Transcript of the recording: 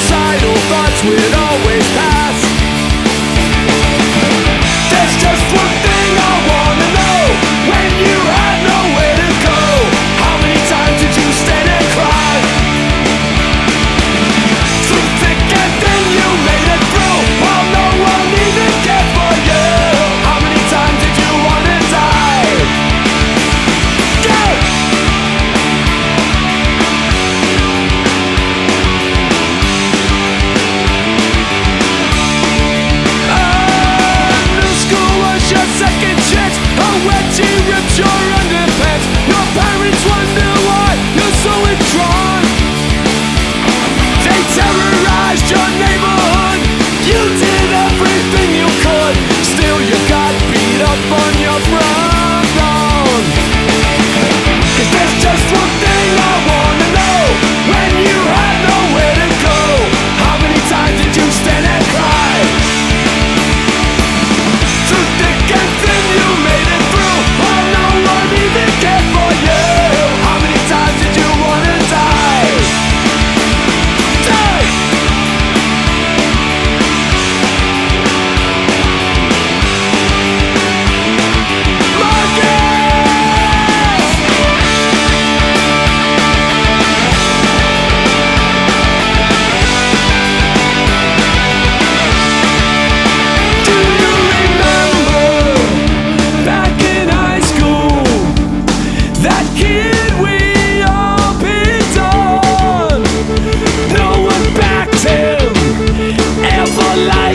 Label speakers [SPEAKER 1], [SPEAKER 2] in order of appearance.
[SPEAKER 1] suicidal thoughts pass. life.